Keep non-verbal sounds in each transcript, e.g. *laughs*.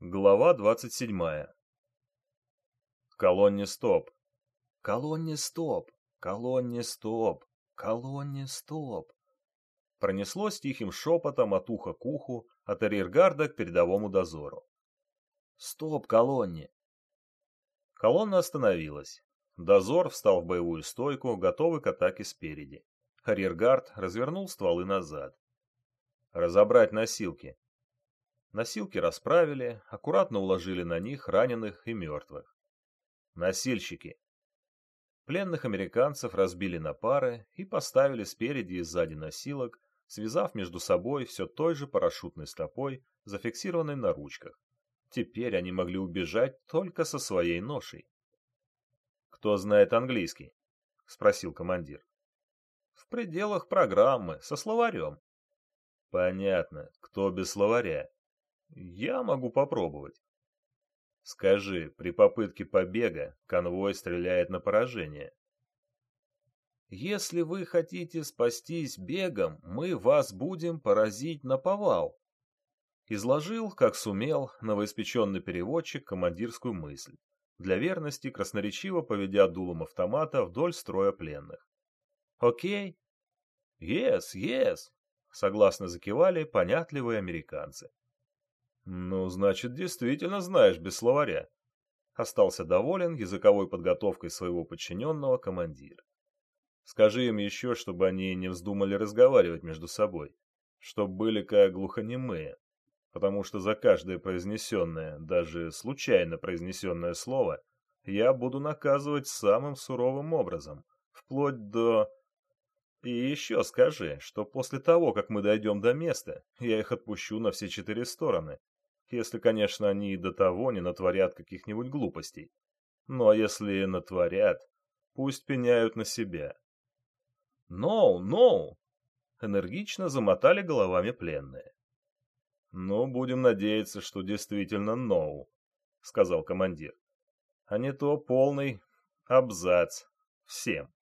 Глава 27. Колонне стоп. Колонне стоп. Колонне стоп. Колонне стоп. Пронеслось тихим шепотом от уха к уху, от арьергарда к передовому дозору. Стоп, колонне. Колонна остановилась. Дозор встал в боевую стойку, готовый к атаке спереди. Арьергард развернул стволы назад. Разобрать носилки, Носилки расправили, аккуратно уложили на них раненых и мертвых. Носильщики. Пленных американцев разбили на пары и поставили спереди и сзади носилок, связав между собой все той же парашютной стопой, зафиксированной на ручках. Теперь они могли убежать только со своей ношей. «Кто знает английский?» — спросил командир. «В пределах программы, со словарем». «Понятно. Кто без словаря?» Я могу попробовать. Скажи, при попытке побега конвой стреляет на поражение. Если вы хотите спастись бегом, мы вас будем поразить на повал. Изложил, как сумел, новоиспеченный переводчик командирскую мысль, для верности красноречиво поведя дулом автомата вдоль строя пленных. «Окей?» «Yes, yes!» — согласно закивали понятливые американцы. Ну, значит, действительно знаешь без словаря. Остался доволен языковой подготовкой своего подчиненного командир. Скажи им еще, чтобы они не вздумали разговаривать между собой, чтоб были как глухонемые, потому что за каждое произнесенное, даже случайно произнесенное слово, я буду наказывать самым суровым образом, вплоть до... И еще скажи, что после того, как мы дойдем до места, я их отпущу на все четыре стороны, если, конечно, они и до того не натворят каких-нибудь глупостей. А если натворят, пусть пеняют на себя. «No, no!» — энергично замотали головами пленные. «Ну, будем надеяться, что действительно «no», — сказал командир. «А не то полный абзац всем».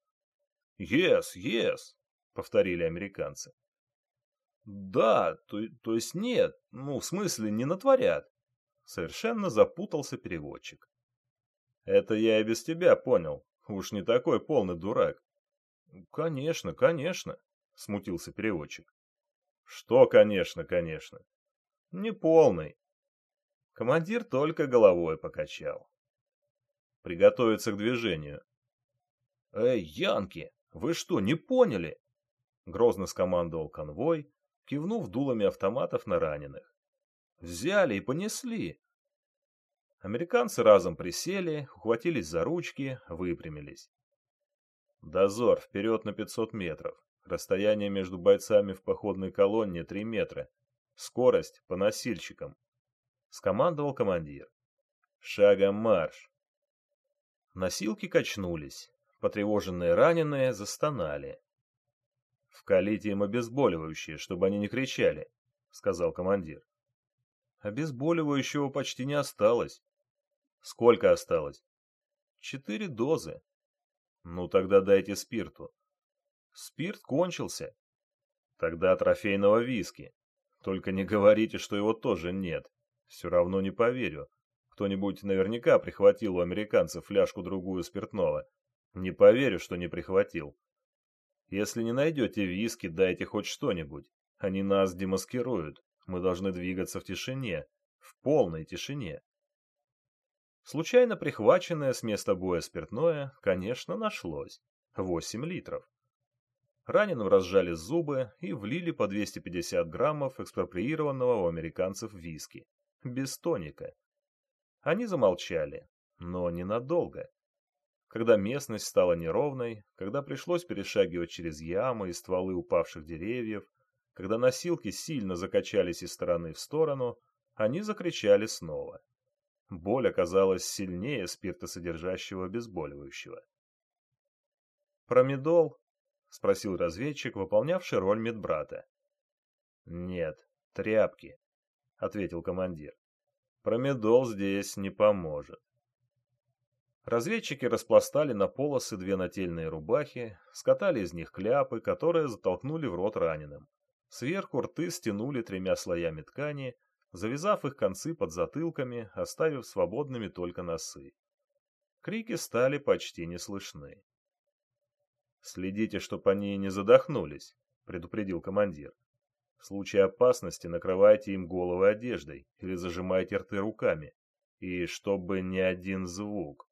«Yes, yes!» — повторили американцы. Да, то, то есть нет, ну, в смысле, не натворят. Совершенно запутался переводчик. Это я и без тебя понял. Уж не такой полный дурак. Конечно, конечно, смутился переводчик. Что, конечно, конечно. Не полный. Командир только головой покачал. Приготовиться к движению. Эй, янки, вы что, не поняли? Грозно скомандовал конвой, кивнув дулами автоматов на раненых. «Взяли и понесли!» Американцы разом присели, ухватились за ручки, выпрямились. «Дозор, вперед на 500 метров. Расстояние между бойцами в походной колонне 3 метра. Скорость по носильщикам», — скомандовал командир. «Шагом марш!» Носилки качнулись. Потревоженные раненые застонали. «Вкалите им обезболивающее, чтобы они не кричали», — сказал командир. «Обезболивающего почти не осталось». «Сколько осталось?» «Четыре дозы». «Ну тогда дайте спирту». «Спирт кончился». «Тогда трофейного виски. Только не говорите, что его тоже нет. Все равно не поверю. Кто-нибудь наверняка прихватил у американцев фляжку-другую спиртного. Не поверю, что не прихватил. Если не найдете виски, дайте хоть что-нибудь. Они нас демаскируют. Мы должны двигаться в тишине, в полной тишине. Случайно прихваченное с места боя спиртное, конечно, нашлось. 8 литров. Раненым разжали зубы и влили по 250 граммов экспроприированного у американцев виски. Без тоника. Они замолчали, но ненадолго. Когда местность стала неровной, когда пришлось перешагивать через ямы и стволы упавших деревьев, когда носилки сильно закачались из стороны в сторону, они закричали снова. Боль оказалась сильнее спиртосодержащего обезболивающего. «Промедол?» — спросил разведчик, выполнявший роль медбрата. «Нет, тряпки», — ответил командир. «Промедол здесь не поможет». Разведчики распластали на полосы две нательные рубахи, скатали из них кляпы, которые затолкнули в рот раненым. Сверху рты стянули тремя слоями ткани, завязав их концы под затылками, оставив свободными только носы. Крики стали почти не слышны. «Следите, чтоб они не задохнулись», — предупредил командир. «В случае опасности накрывайте им головы одеждой или зажимайте рты руками. И чтобы ни один звук».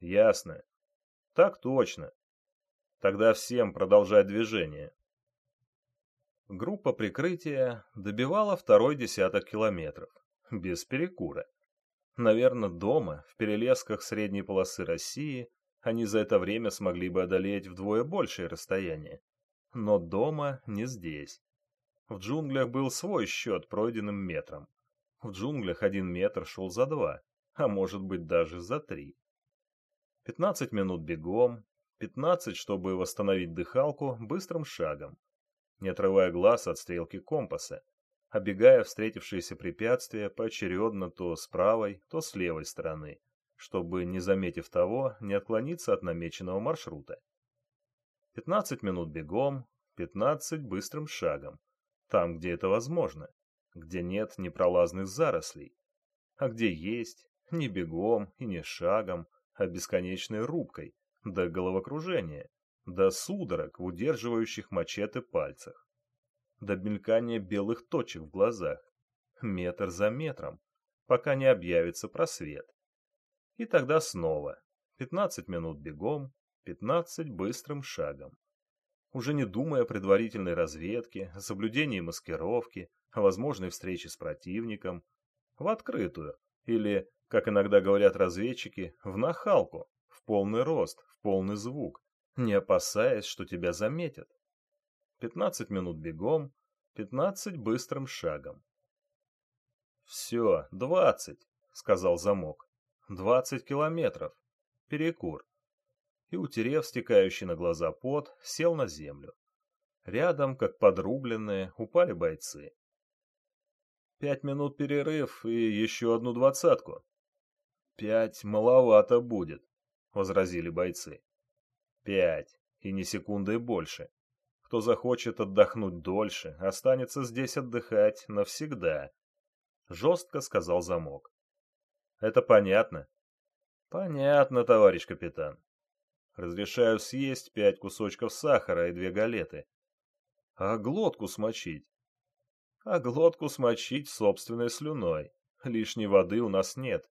«Ясно?» «Так точно. Тогда всем продолжать движение». Группа прикрытия добивала второй десяток километров, без перекура. Наверное, дома, в перелесках средней полосы России, они за это время смогли бы одолеть вдвое большее расстояние. Но дома не здесь. В джунглях был свой счет пройденным метром. В джунглях один метр шел за два, а может быть даже за три. Пятнадцать минут бегом, пятнадцать, чтобы восстановить дыхалку быстрым шагом не отрывая глаз от стрелки компаса, обегая встретившиеся препятствия поочередно то с правой, то с левой стороны, чтобы, не заметив того, не отклониться от намеченного маршрута. 15 минут бегом, 15 быстрым шагом, там, где это возможно, где нет непролазных зарослей, а где есть, не бегом и не шагом, а бесконечной рубкой, до головокружения, до судорог в удерживающих мачете пальцах, до мелькания белых точек в глазах, метр за метром, пока не объявится просвет. И тогда снова 15 минут бегом, 15 быстрым шагом. Уже не думая о предварительной разведке, о соблюдении маскировки, о возможной встрече с противником, в открытую, или, как иногда говорят разведчики, в нахалку, в полный рост, в полный звук, не опасаясь, что тебя заметят. Пятнадцать минут бегом, пятнадцать быстрым шагом. «Все, двадцать», — сказал замок. «Двадцать километров. Перекур». И, утерев стекающий на глаза пот, сел на землю. Рядом, как подрубленные, упали бойцы. Пять минут перерыв и еще одну двадцатку. Пять маловато будет, — возразили бойцы. Пять, и ни секунды больше. Кто захочет отдохнуть дольше, останется здесь отдыхать навсегда. Жестко сказал замок. Это понятно? Понятно, товарищ капитан. Разрешаю съесть пять кусочков сахара и две галеты. А глотку смочить? А глотку смочить собственной слюной. Лишней воды у нас нет.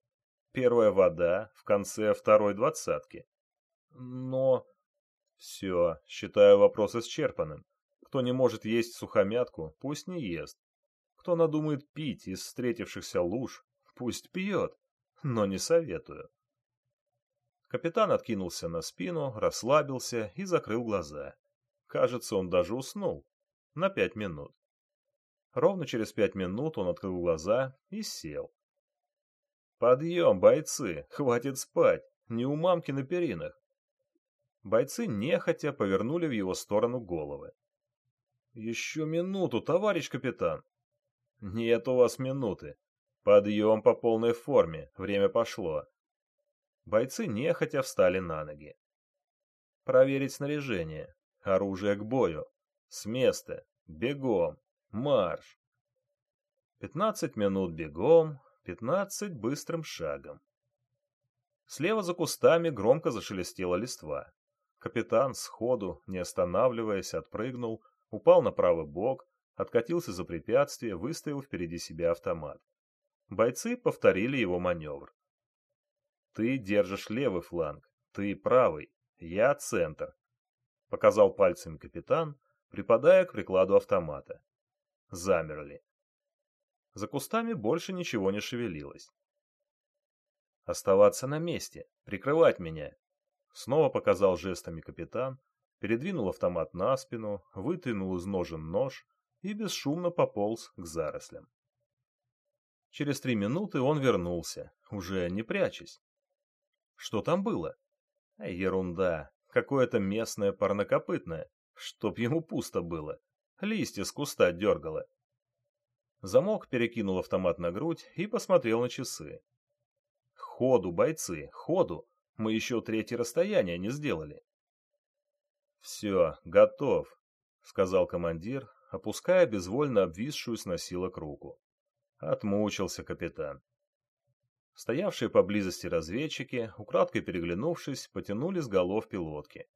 Первая вода в конце второй двадцатки. Но все, считаю вопрос исчерпанным. Кто не может есть сухомятку, пусть не ест. Кто надумает пить из встретившихся луж, пусть пьет, но не советую. Капитан откинулся на спину, расслабился и закрыл глаза. Кажется, он даже уснул. На пять минут. Ровно через пять минут он открыл глаза и сел. «Подъем, бойцы! Хватит спать! Не у мамки на перинах! Бойцы нехотя повернули в его сторону головы. «Еще минуту, товарищ капитан!» «Нет у вас минуты. Подъем по полной форме, время пошло». Бойцы нехотя встали на ноги. «Проверить снаряжение. Оружие к бою. С места. Бегом. Марш!» Пятнадцать минут бегом, пятнадцать быстрым шагом. Слева за кустами громко зашелестела листва. Капитан сходу, не останавливаясь, отпрыгнул, упал на правый бок, откатился за препятствие, выставил впереди себя автомат. Бойцы повторили его маневр. «Ты держишь левый фланг, ты правый, я центр», — показал пальцами капитан, припадая к прикладу автомата. Замерли. За кустами больше ничего не шевелилось. «Оставаться на месте, прикрывать меня», Снова показал жестами капитан, передвинул автомат на спину, вытянул из ножен нож и бесшумно пополз к зарослям. Через три минуты он вернулся, уже не прячась. Что там было? Ерунда, какое-то местное парнокопытное, чтоб ему пусто было. Листья с куста дергало. Замок перекинул автомат на грудь и посмотрел на часы. Ходу, бойцы, ходу! Мы еще третье расстояние не сделали. «Все, готов», — сказал командир, опуская безвольно обвисшую с носилок руку. Отмучился капитан. Стоявшие поблизости разведчики, украдкой переглянувшись, потянули с голов пилотки.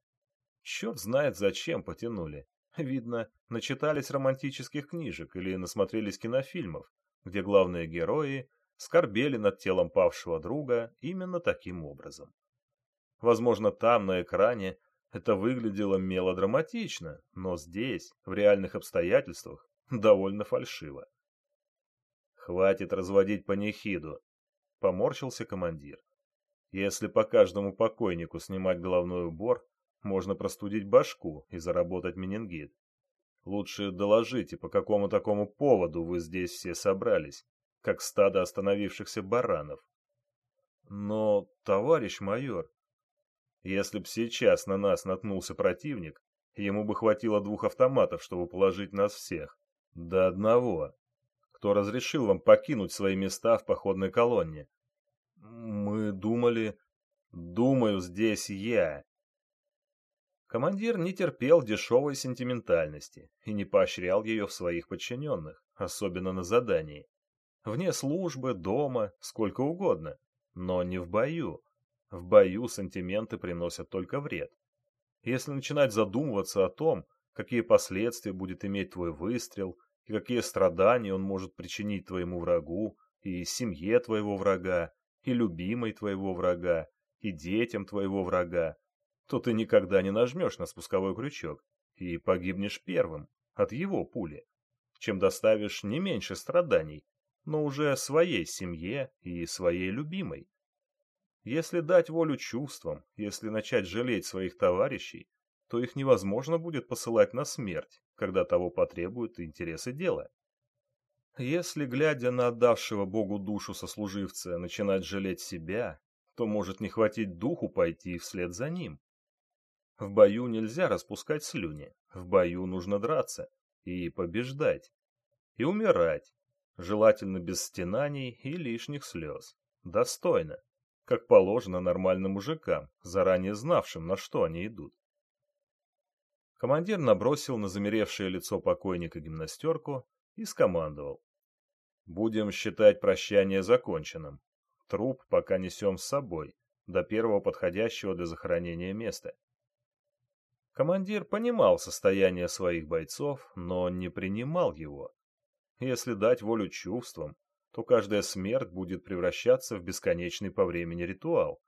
Черт знает, зачем потянули. Видно, начитались романтических книжек или насмотрелись кинофильмов, где главные герои скорбели над телом павшего друга именно таким образом. Возможно, там, на экране, это выглядело мелодраматично, но здесь, в реальных обстоятельствах, *laughs* довольно фальшиво. «Хватит разводить панихиду», — поморщился командир. «Если по каждому покойнику снимать головной убор, можно простудить башку и заработать менингит. Лучше доложите, по какому такому поводу вы здесь все собрались, как стадо остановившихся баранов. Но, товарищ майор, если б сейчас на нас наткнулся противник, ему бы хватило двух автоматов, чтобы положить нас всех. До одного. Кто разрешил вам покинуть свои места в походной колонне? Мы думали... Думаю, здесь я. Командир не терпел дешевой сентиментальности и не поощрял ее в своих подчиненных, особенно на задании. Вне службы, дома, сколько угодно, но не в бою. В бою сантименты приносят только вред. Если начинать задумываться о том, какие последствия будет иметь твой выстрел, и какие страдания он может причинить твоему врагу, и семье твоего врага, и любимой твоего врага, и детям твоего врага, то ты никогда не нажмешь на спусковой крючок и погибнешь первым от его пули, чем доставишь не меньше страданий, но уже своей семье и своей любимой. Если дать волю чувствам, если начать жалеть своих товарищей, то их невозможно будет посылать на смерть, когда того потребуют интересы дела. Если, глядя на отдавшего Богу душу сослуживца, начинать жалеть себя, то может не хватить духу пойти вслед за ним. В бою нельзя распускать слюни, в бою нужно драться и побеждать, и умирать, желательно без стенаний и лишних слез, достойно, как положено нормальным мужикам, заранее знавшим, на что они идут. Командир набросил на замеревшее лицо покойника гимнастерку и скомандовал. «Будем считать прощание законченным. Труп пока несем с собой, до первого подходящего для захоронения места. Командир понимал состояние своих бойцов, но не принимал его. Если дать волю чувствам, то каждая смерть будет превращаться в бесконечный по времени ритуал,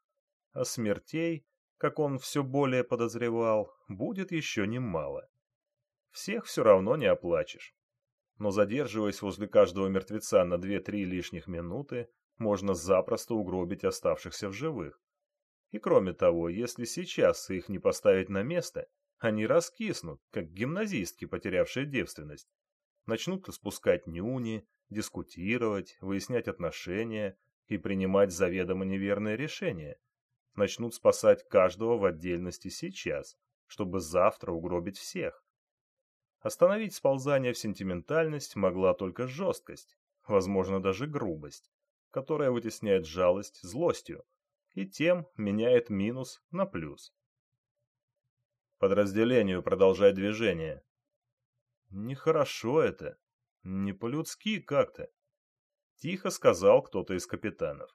а смертей, как он все более подозревал, будет еще немало. Всех все равно не оплачешь. Но задерживаясь возле каждого мертвеца на 2-3 лишних минуты, можно запросто угробить оставшихся в живых. И кроме того, если сейчас их не поставить на место, они раскиснут, как гимназистки, потерявшие девственность. Начнут распускать нюни, дискутировать, выяснять отношения и принимать заведомо неверные решения. Начнут спасать каждого в отдельности сейчас, чтобы завтра угробить всех. Остановить сползание в сентиментальность могла только жесткость, возможно даже грубость, которая вытесняет жалость злостью, и тем меняет минус на плюс. Подразделению продолжать движение. Нехорошо это. Не по-людски как-то. Тихо сказал кто-то из капитанов.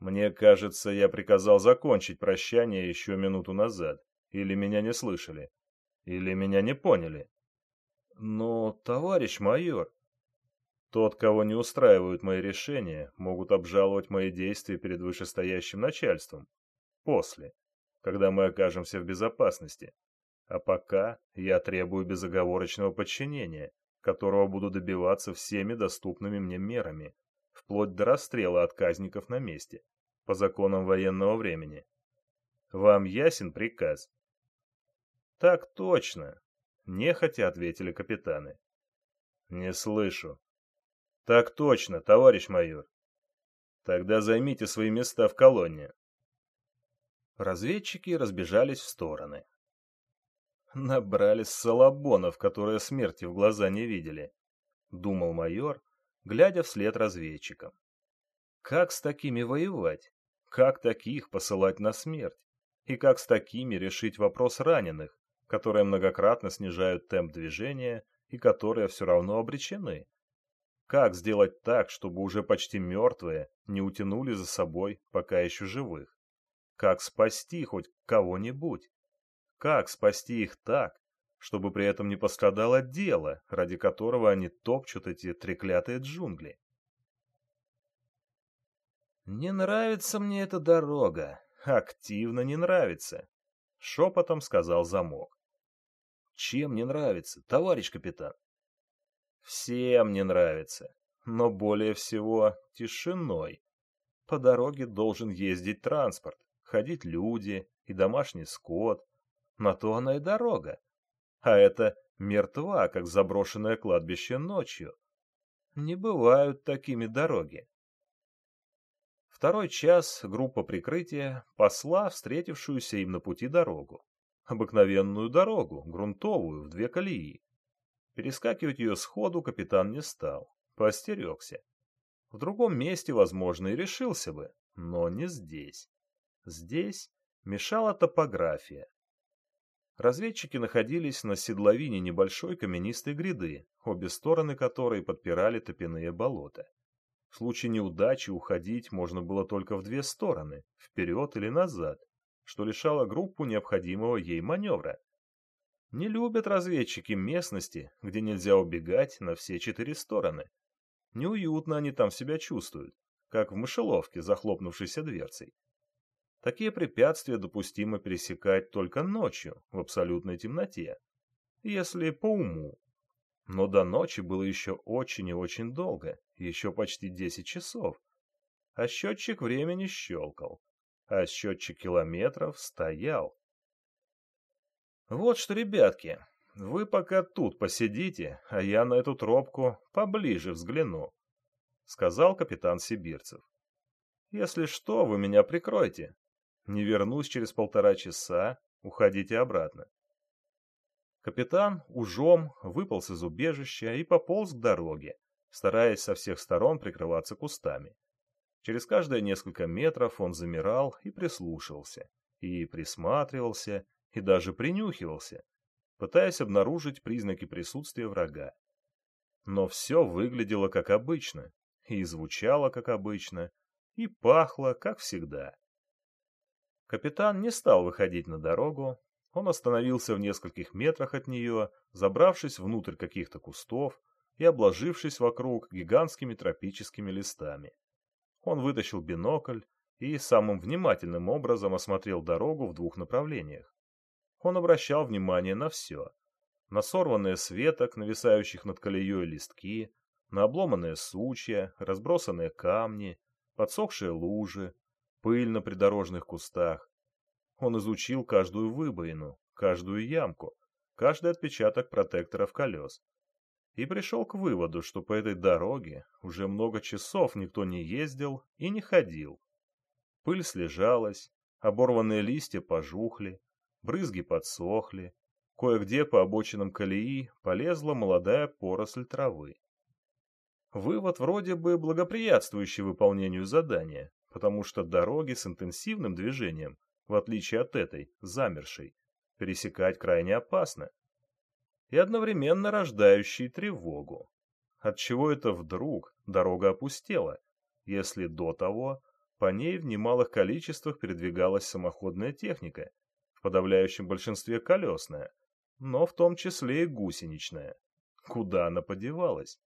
Мне кажется, я приказал закончить прощание еще минуту назад. Или меня не слышали. Или меня не поняли. Но, товарищ майор, тот, кого не устраивают мои решения, могут обжаловать мои действия перед вышестоящим начальством. После, когда мы окажемся в безопасности. А пока я требую безоговорочного подчинения, которого буду добиваться всеми доступными мне мерами, вплоть до расстрела отказников на месте, по законам военного времени. Вам ясен приказ? Так точно, нехотя ответили капитаны. Не слышу, так точно, товарищ майор. Тогда займите свои места в колонне. Разведчики разбежались в стороны. Набрались салабонов, которые смерти в глаза не видели, думал майор, глядя вслед разведчикам. Как с такими воевать? Как таких посылать на смерть? И как с такими решить вопрос раненых, которые многократно снижают темп движения и которые все равно обречены? Как сделать так, чтобы уже почти мертвые не утянули за собой пока еще живых? Как спасти хоть кого-нибудь? Как спасти их так, чтобы при этом не пострадало дело, ради которого они топчут эти треклятые джунгли? «Не нравится мне эта дорога. Активно не нравится», — шепотом сказал замок. «Чем не нравится, товарищ капитан?» «Всем не нравится, но более всего тишиной. По дороге должен ездить транспорт, ходить люди и домашний скот. На то она и дорога. А это мертва, как заброшенное кладбище ночью. Не бывают такими дороги. Второй час группа прикрытия посла встретившуюся им на пути дорогу. Обыкновенную дорогу, грунтовую, в две колеи. Перескакивать ее сходу капитан не стал, поостерегся. В другом месте, возможно, и решился бы, но не здесь. Здесь мешала топография. Разведчики находились на седловине небольшой каменистой гряды, обе стороны которой подпирали топяные болота. В случае неудачи уходить можно было только в две стороны, вперед или назад, что лишало группу необходимого ей маневра. Не любят разведчики местности, где нельзя убегать на все четыре стороны. Неуютно они там себя чувствуют, как в мышеловке, захлопнувшейся дверцей. Такие препятствия допустимо пересекать только ночью, в абсолютной темноте, если по уму. Но до ночи было еще очень и очень долго, еще почти 10 часов. А счетчик времени щелкал, а счетчик километров стоял. Вот что, ребятки, вы пока тут посидите, а я на эту тропку поближе взгляну, сказал капитан Сибирцев. Если что, вы меня прикройте. Не вернусь через полтора часа, уходите обратно. Капитан ужом выполз из убежища и пополз к дороге, стараясь со всех сторон прикрываться кустами. Через каждые несколько метров он замирал и прислушивался, и присматривался, и даже принюхивался, пытаясь обнаружить признаки присутствия врага. Но все выглядело как обычно, и звучало как обычно, и пахло как всегда. Капитан не стал выходить на дорогу, он остановился в нескольких метрах от нее, забравшись внутрь каких-то кустов и обложившись вокруг гигантскими тропическими листами. Он вытащил бинокль и самым внимательным образом осмотрел дорогу в двух направлениях. Он обращал внимание на все. На сорванные с веток, нависающих над колеей листки, на обломанные сучья, разбросанные камни, подсохшие лужи, пыль на придорожных кустах, он изучил каждую выбоину, каждую ямку, каждый отпечаток протекторов колес. И пришел к выводу, что по этой дороге уже много часов никто не ездил и не ходил. Пыль слежалась, оборванные листья пожухли, брызги подсохли, кое-где по обочинам колеи полезла молодая поросль травы. Вывод вроде бы благоприятствующий выполнению задания, потому что дороги с интенсивным движением в отличие от этой, замершей, пересекать крайне опасно. И одновременно рождающей тревогу. Отчего это вдруг дорога опустела, если до того по ней в немалых количествах передвигалась самоходная техника, подавляющем большинстве колесная, но в том числе и гусеничная. Куда она подевалась?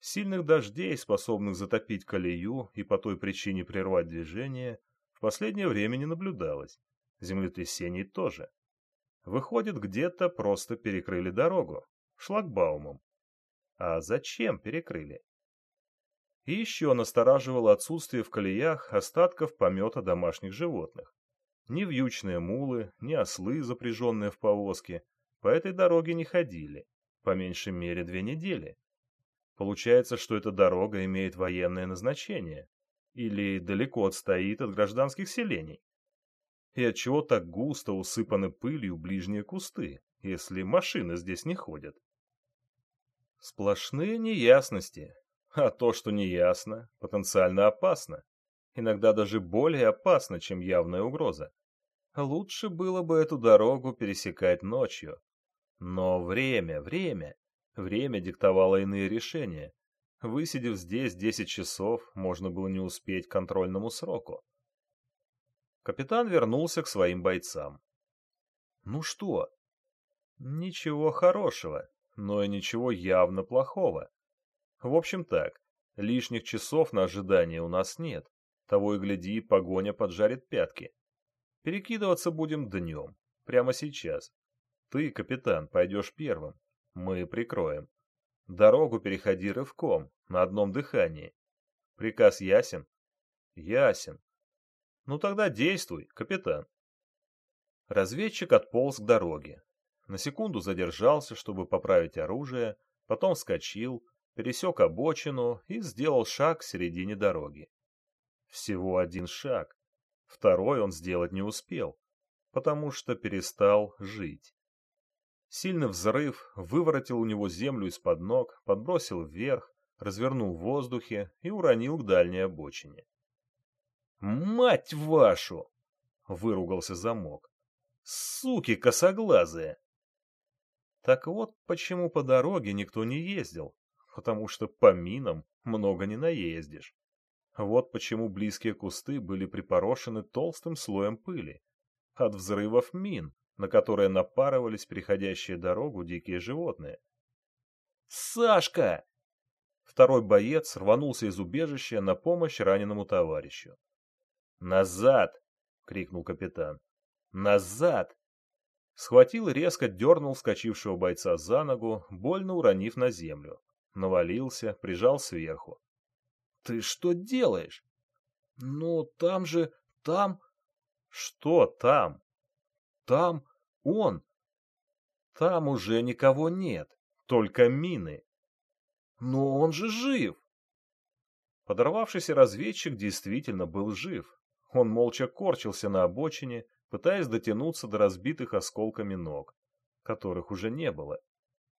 Сильных дождей, способных затопить колею и по той причине прервать движение, в последнее время не наблюдалось. Землетрясений тоже. Выходит, где-то просто перекрыли дорогу. Шлагбаумом. А зачем перекрыли? И еще настораживало отсутствие в колеях остатков помета домашних животных. Ни вьючные мулы, ни ослы, запряженные в повозке, по этой дороге не ходили, по меньшей мере две недели. Получается, что эта дорога имеет военное назначение, или далеко отстоит от гражданских селений? И отчего так густо усыпаны пылью ближние кусты, если машины здесь не ходят? Сплошные неясности, а то, что неясно, потенциально опасно. Иногда даже более опасно, чем явная угроза. Лучше было бы эту дорогу пересекать ночью. Но время, время, время диктовало иные решения, Высидев здесь десять часов, можно было не успеть к контрольному сроку. Капитан вернулся к своим бойцам. «Ну что?» «Ничего хорошего, но и ничего явно плохого. В общем так, лишних часов на ожидание у нас нет. Того и гляди, погоня поджарит пятки. Перекидываться будем днем, прямо сейчас. Ты, капитан, пойдешь первым. Мы прикроем. Дорогу переходи рывком, на одном дыхании. Приказ ясен? Ясен. Ну тогда действуй, капитан. Разведчик отполз к дороге. На секунду задержался, чтобы поправить оружие, потом вскочил, пересек обочину и сделал шаг к середине дороги. Всего один шаг. Второй он сделать не успел, потому что перестал жить. Сильный взрыв выворотил у него землю из-под ног, подбросил вверх, развернул в воздухе и уронил к дальней обочине. «Мать вашу!» — выругался замок. «Суки косоглазые!» Так вот, почему по дороге никто не ездил, потому что по минам много не наездишь. Вот почему близкие кусты были припорошены толстым слоем пыли. От взрывов мин, на которые напарывались приходящие дорогу дикие животные. «Сашка!» Второй боец рванулся из убежища на помощь раненому товарищу. «Назад!» — крикнул капитан. «Назад!» Схватил и резко дернул вскочившего бойца за ногу, больно уронив на землю. Навалился, прижал сверху. «Ты что делаешь?» «Ну, там же, там...» «Что там?» «Там он!» «Там уже никого нет, только мины!» «Но он же жив!» Подорвавшийся разведчик действительно был жив. Он молча корчился на обочине, пытаясь дотянуться до разбитых осколками ног, которых уже не было.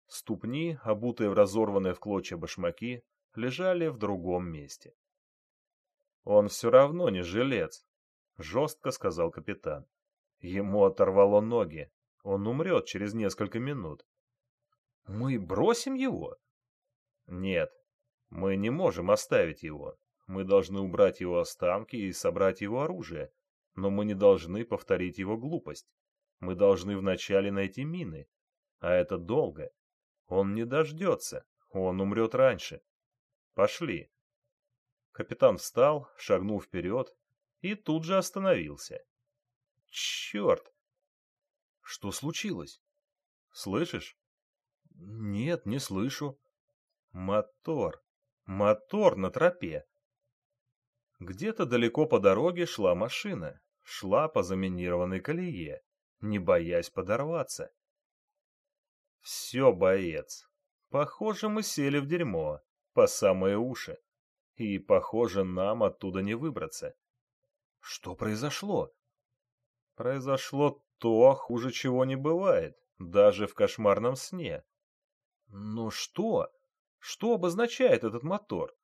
Ступни, обутые в разорванные в клочья башмаки, лежали в другом месте. «Он все равно не жилец», — жестко сказал капитан. «Ему оторвало ноги. Он умрет через несколько минут». «Мы бросим его?» «Нет, мы не можем оставить его. Мы должны убрать его останки и собрать его оружие, но мы не должны повторить его глупость. Мы должны вначале найти мины, а это долго. Он не дождется, он умрет раньше. Пошли. Капитан встал, шагнул вперед и тут же остановился. Черт! Что случилось? Слышишь? Нет, не слышу. Мотор. Мотор на тропе. Где-то далеко по дороге шла машина. Шла по заминированной колее, не боясь подорваться. Все, боец. Похоже, мы сели в дерьмо по самые уши. И, похоже, нам оттуда не выбраться. Что произошло? Произошло то, хуже чего не бывает, даже в кошмарном сне. Но что? Что обозначает этот мотор?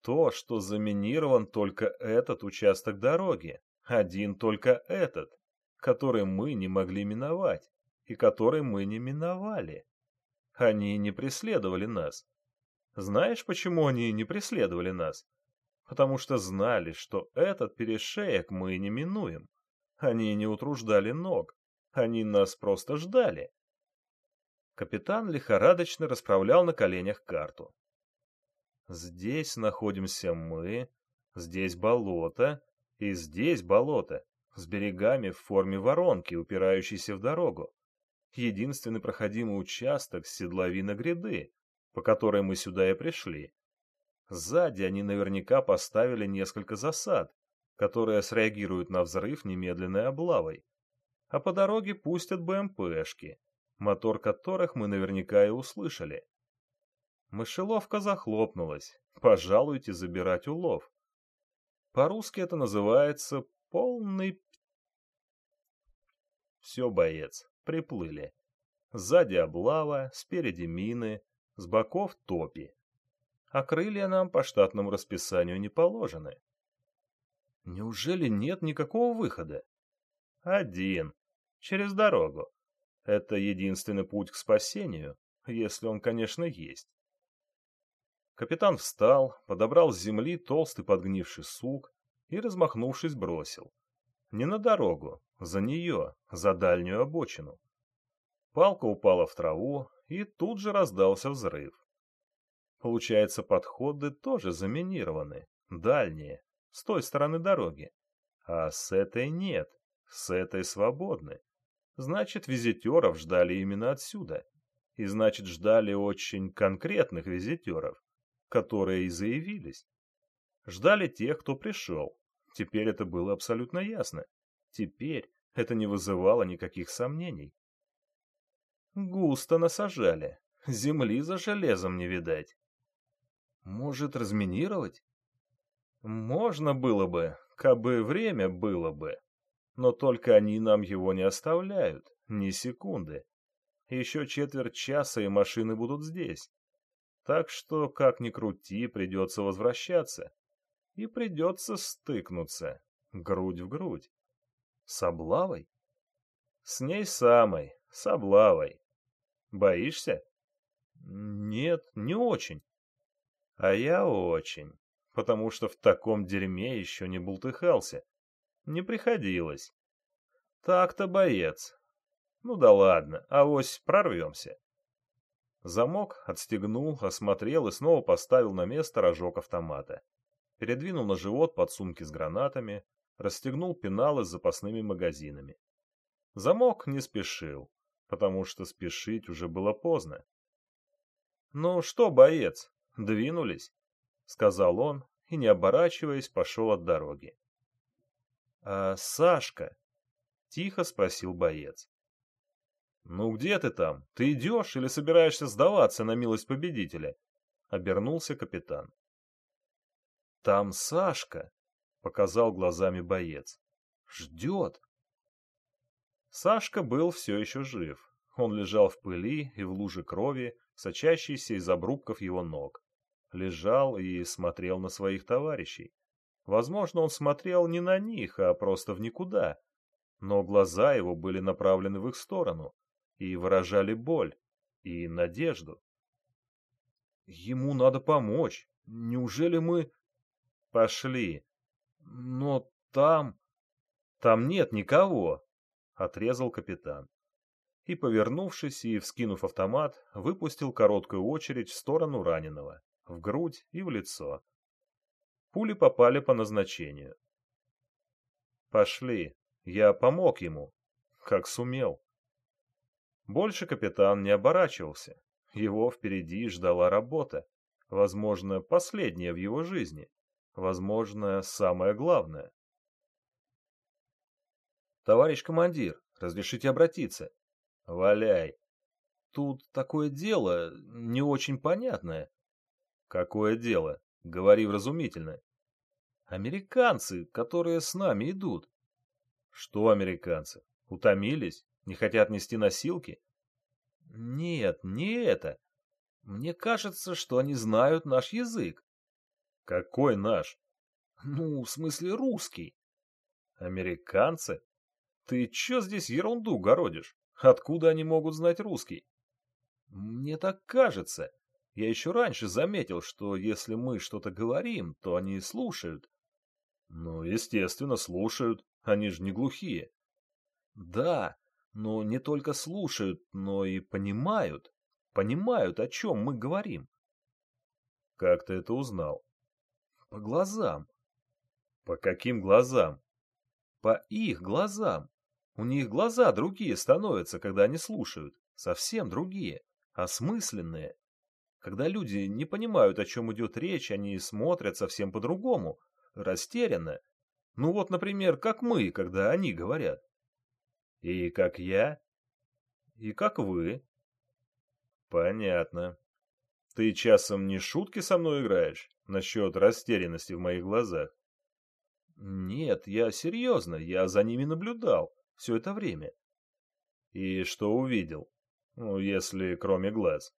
То, что заминирован только этот участок дороги, один только этот, который мы не могли миновать и который мы не миновали. Они не преследовали нас. Знаешь, почему они не преследовали нас? Потому что знали, что этот перешеек мы не минуем. Они не утруждали ног. Они нас просто ждали. Капитан лихорадочно расправлял на коленях карту. Здесь находимся мы, здесь болото, и здесь болото, с берегами в форме воронки, упирающейся в дорогу. Единственный проходимый участок — седловина гряды, по которой мы сюда и пришли. Сзади они наверняка поставили несколько засад, которые среагируют на взрыв немедленной облавой. А по дороге пустят БМПшки, мотор которых мы наверняка и услышали. Мышеловка захлопнулась. Пожалуйте забирать улов. По-русски это называется полный... Все, боец, приплыли. Сзади облава, спереди мины, с боков топи. А крылья нам по штатному расписанию не положены. Неужели нет никакого выхода? Один. Через дорогу. Это единственный путь к спасению, если он, конечно, есть. Капитан встал, подобрал с земли толстый подгнивший сук и, размахнувшись, бросил. Не на дорогу, за нее, за дальнюю обочину. Палка упала в траву, и тут же раздался взрыв. Получается, подходы тоже заминированы, дальние, с той стороны дороги. А с этой нет, с этой свободны. Значит, визитеров ждали именно отсюда. И значит, ждали очень конкретных визитеров, которые и заявились. Ждали тех, кто пришел. Теперь это было абсолютно ясно. Теперь это не вызывало никаких сомнений. Густо насажали. Земли за железом не видать. Может, разминировать? Можно было бы, кабы время было бы. Но только они нам его не оставляют, ни секунды. Еще четверть часа, и машины будут здесь. Так что, как ни крути, придется возвращаться. И придется стыкнуться, грудь в грудь. С облавой? С ней самой, с облавой. Боишься? Нет, не очень. А я очень, потому что в таком дерьме еще не бултыхался. Не приходилось. Так-то боец. Ну да ладно, авось прорвемся. Замок отстегнул, осмотрел и снова поставил на место рожок автомата. Передвинул на живот подсумки с гранатами, расстегнул пеналы с запасными магазинами. Замок не спешил, потому что спешить уже было поздно. «Ну что, боец, двинулись?» — сказал он и, не оборачиваясь, пошел от дороги. «А Сашка?» — тихо спросил боец. «Ну где ты там? Ты идешь или собираешься сдаваться на милость победителя?» — обернулся капитан. «Там Сашка!» — показал глазами боец. «Ждет!» Сашка был все еще жив. Он лежал в пыли и в луже крови, сочащейся из обрубков его ног. Лежал и смотрел на своих товарищей. Возможно, он смотрел не на них, а просто в никуда. Но глаза его были направлены в их сторону и выражали боль и надежду. Ему надо помочь. Неужели мы... Пошли. Но там... Там нет никого, — отрезал капитан. И, повернувшись и вскинув автомат, выпустил короткую очередь в сторону раненого, в грудь и в лицо. Пули попали по назначению. «Пошли. Я помог ему. Как сумел». Больше капитан не оборачивался. Его впереди ждала работа. Возможно, последняя в его жизни. Возможно, самое главное. «Товарищ командир, разрешите обратиться?» «Валяй. Тут такое дело, не очень понятное». «Какое дело? Говори вразумительно». «Американцы, которые с нами идут». «Что американцы? Утомились? Не хотят нести носилки?» «Нет, не это. Мне кажется, что они знают наш язык». «Какой наш?» «Ну, в смысле русский». «Американцы? Ты чё здесь ерунду городишь? Откуда они могут знать русский?» «Мне так кажется. Я еще раньше заметил, что если мы что-то говорим, то они слушают». «Ну, естественно, слушают. Они же не глухие». «Да, но не только слушают, но и понимают. Понимают, о чем мы говорим». «Как ты это узнал?» «По глазам». «По каким глазам?» «По их глазам. У них глаза другие становятся, когда они слушают. Совсем другие, осмысленные. Когда люди не понимают, о чем идет речь, они смотрят совсем по-другому, растерянно. Ну вот, например, как мы, когда они говорят. И как я? И как вы? Понятно. Ты часом не шутки со мной играешь насчет растерянности в моих глазах? Нет, я серьезно, я за ними наблюдал все это время. И что увидел? Ну, если кроме глаз.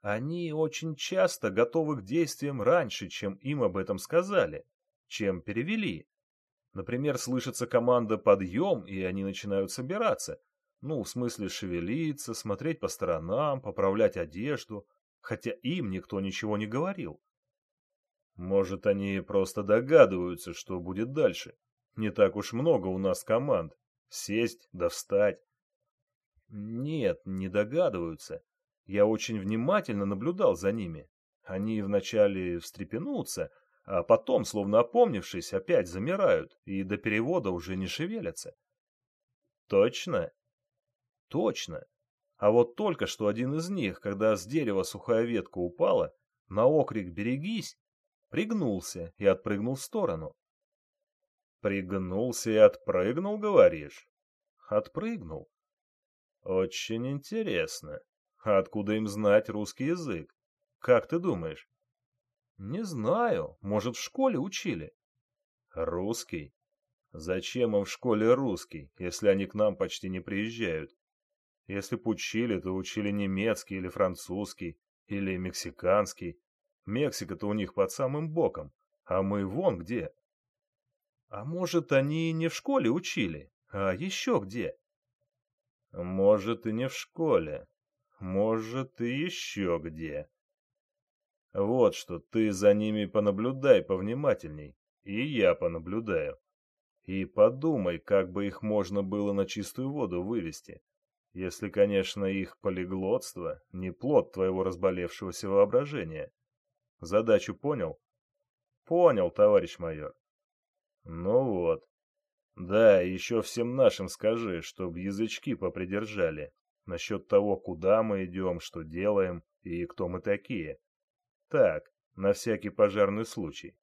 Они очень часто готовы к действиям раньше, чем им об этом сказали, чем перевели. Например, слышится команда «подъем», и они начинают собираться. Ну, в смысле шевелиться, смотреть по сторонам, поправлять одежду. хотя им никто ничего не говорил. Может, они просто догадываются, что будет дальше. Не так уж много у нас команд. Сесть да встать. Нет, не догадываются. Я очень внимательно наблюдал за ними. Они вначале встрепенутся, а потом, словно опомнившись, опять замирают и до перевода уже не шевелятся. Точно? Точно. А вот только что один из них, когда с дерева сухая ветка упала, на окрик «берегись!» пригнулся и отпрыгнул в сторону. Пригнулся и отпрыгнул, говоришь? Отпрыгнул. Очень интересно. Откуда им знать русский язык? Как ты думаешь? Не знаю. Может, в школе учили? Русский? Зачем им в школе русский, если они к нам почти не приезжают? Если б учили, то учили немецкий или французский, или мексиканский. Мексика-то у них под самым боком, а мы вон где. А может, они не в школе учили, а еще где? Может, и не в школе. Может, и еще где. Вот что, ты за ними понаблюдай повнимательней, и я понаблюдаю. И подумай, как бы их можно было на чистую воду вывести, если, конечно, их полиглотство не плод твоего разболевшегося воображения. Задачу понял? Понял, товарищ майор. Ну вот. Да, еще всем нашим скажи, чтоб язычки попридержали. Насчет того, куда мы идем, что делаем и кто мы такие. Так, на всякий пожарный случай.